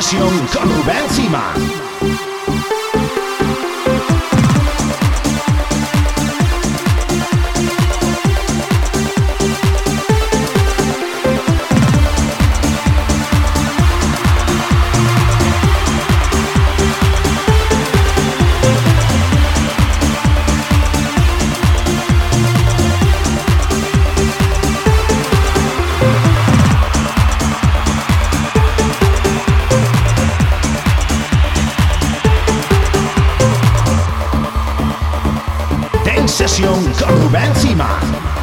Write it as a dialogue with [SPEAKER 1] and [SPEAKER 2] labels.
[SPEAKER 1] Sesión con Rubén Simán. Session con Rubén Sima.